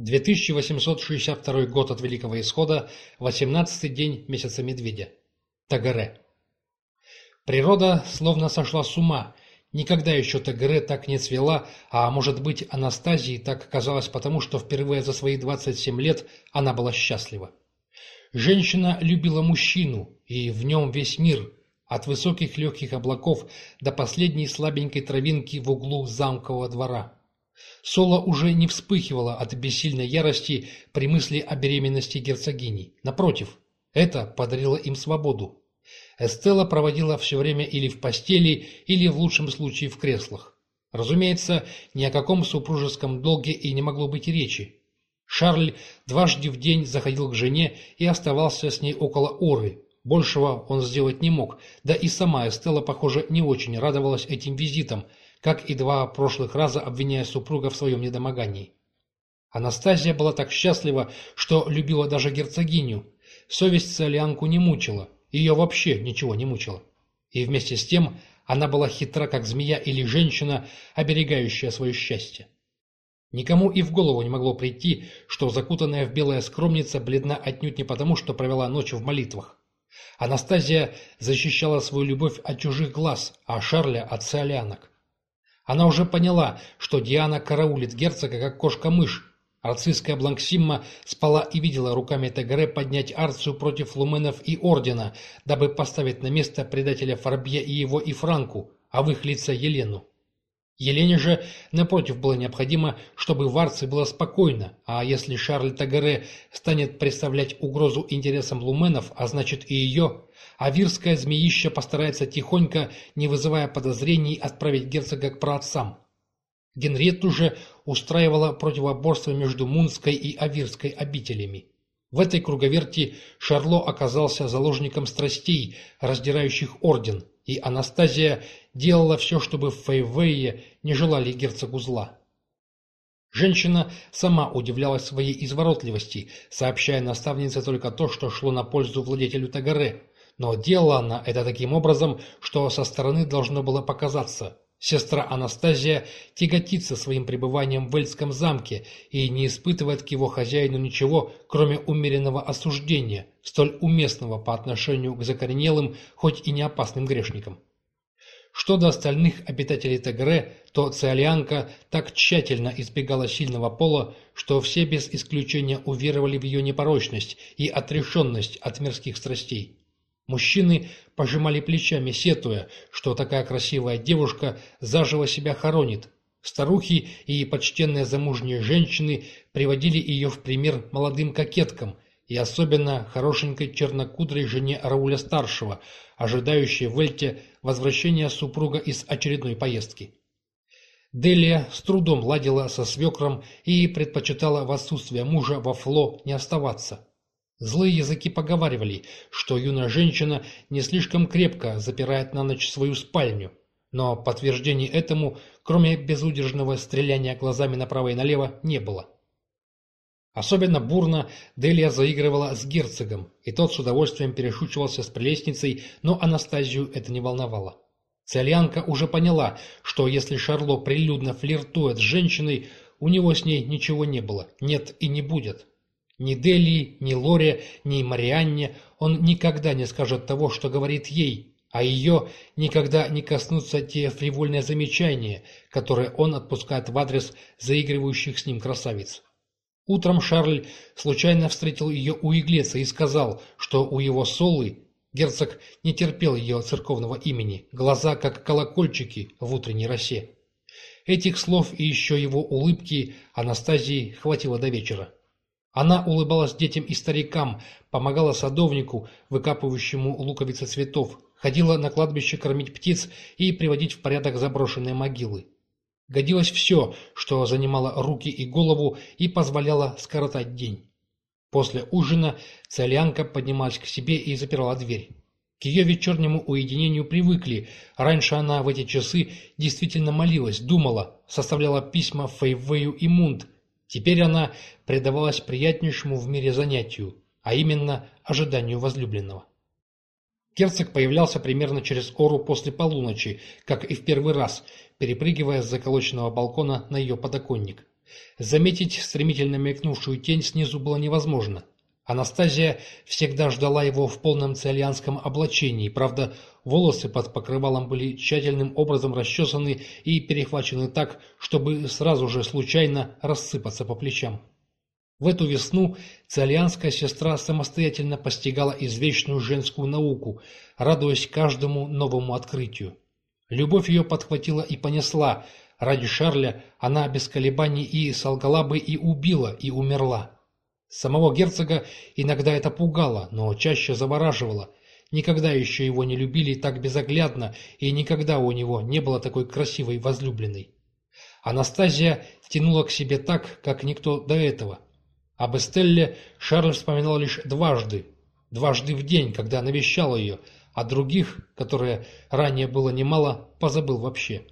2862 год от Великого Исхода, 18-й день месяца Медведя. Тагаре. Природа словно сошла с ума. Никогда еще Тагаре так не цвела, а может быть Анастазии так казалось потому, что впервые за свои 27 лет она была счастлива. Женщина любила мужчину, и в нем весь мир, от высоких легких облаков до последней слабенькой травинки в углу замкового двора. Соло уже не вспыхивала от бессильной ярости при мысли о беременности герцогини. Напротив, это подарило им свободу. Эстелла проводила все время или в постели, или в лучшем случае в креслах. Разумеется, ни о каком супружеском долге и не могло быть речи. Шарль дважды в день заходил к жене и оставался с ней около Оры. Большего он сделать не мог, да и сама Эстелла, похоже, не очень радовалась этим визитам – как и два прошлых раза обвиняя супруга в своем недомогании. Анастасия была так счастлива, что любила даже герцогиню. Совесть Солянку не мучила, ее вообще ничего не мучило. И вместе с тем она была хитра, как змея или женщина, оберегающая свое счастье. Никому и в голову не могло прийти, что закутанная в белая скромница бледна отнюдь не потому, что провела ночь в молитвах. Анастасия защищала свою любовь от чужих глаз, а Шарля от солянок. Она уже поняла, что Диана караулит герцога, как кошка-мышь. Арцистская Бланксимма спала и видела руками Тегре поднять Арцию против Луменов и Ордена, дабы поставить на место предателя Фарбье и его и Франку, а в их лица Елену. Елене же, напротив, было необходимо, чтобы в Арции было спокойно, а если Шарль Тагере станет представлять угрозу интересам Луменов, а значит и ее, а вирское змеище постарается тихонько, не вызывая подозрений, отправить герцога к праотцам. Генриетту же устраивала противоборство между Мунской и Авирской обителями. В этой круговерти Шарло оказался заложником страстей, раздирающих орден, и Анастазия делала все, чтобы в Фейвее не желали герцогу зла. Женщина сама удивлялась своей изворотливости, сообщая наставнице только то, что шло на пользу владетелю Тагаре, но делала она это таким образом, что со стороны должно было показаться. Сестра Анастазия тяготится своим пребыванием в Эльском замке и не испытывает к его хозяину ничего, кроме умеренного осуждения, столь уместного по отношению к закоренелым, хоть и не опасным грешникам. Что до остальных обитателей Тегре, то Циолианка так тщательно избегала сильного пола, что все без исключения уверовали в ее непорочность и отрешенность от мирских страстей. Мужчины пожимали плечами, сетуя, что такая красивая девушка заживо себя хоронит. Старухи и почтенные замужние женщины приводили ее в пример молодым кокеткам и особенно хорошенькой чернокудрой жене Рауля-старшего, ожидающей в Эльте возвращения супруга из очередной поездки. Делия с трудом ладила со свекром и предпочитала в отсутствие мужа во Фло не оставаться. Злые языки поговаривали, что юная женщина не слишком крепко запирает на ночь свою спальню, но подтверждений этому, кроме безудержного стреляния глазами направо и налево, не было. Особенно бурно Делия заигрывала с герцогом, и тот с удовольствием перешучивался с прелестницей, но Анастазию это не волновало. Циолианка уже поняла, что если Шарло прилюдно флиртует с женщиной, у него с ней ничего не было, нет и не будет. Ни Дели, ни Лоре, ни Марианне он никогда не скажет того, что говорит ей, а ее никогда не коснутся те фривольные замечания, которые он отпускает в адрес заигрывающих с ним красавиц. Утром Шарль случайно встретил ее у Иглеца и сказал, что у его Солы герцог не терпел ее церковного имени, глаза как колокольчики в утренней росе. Этих слов и еще его улыбки Анастазии хватило до вечера. Она улыбалась детям и старикам, помогала садовнику, выкапывающему луковицы цветов, ходила на кладбище кормить птиц и приводить в порядок заброшенные могилы. Годилось все, что занимало руки и голову и позволяло скоротать день. После ужина Целянка поднималась к себе и запирала дверь. К ее вечернему уединению привыкли. Раньше она в эти часы действительно молилась, думала, составляла письма Фейвею и Мунт, Теперь она предавалась приятнейшему в мире занятию, а именно ожиданию возлюбленного. Герцог появлялся примерно через ору после полуночи, как и в первый раз, перепрыгивая с заколоченного балкона на ее подоконник. Заметить стремительно мелькнувшую тень снизу было невозможно. Анастазия всегда ждала его в полном циолианском облачении, правда, волосы под покрывалом были тщательным образом расчесаны и перехвачены так, чтобы сразу же случайно рассыпаться по плечам. В эту весну циолианская сестра самостоятельно постигала извечную женскую науку, радуясь каждому новому открытию. Любовь ее подхватила и понесла, ради Шарля она без колебаний и солгала бы, и убила, и умерла. Самого герцога иногда это пугало, но чаще завораживало. Никогда еще его не любили так безоглядно, и никогда у него не было такой красивой возлюбленной. Анастазия тянула к себе так, как никто до этого. Об Эстелле Шарль вспоминал лишь дважды. Дважды в день, когда навещал ее, а других, которые ранее было немало, позабыл вообще.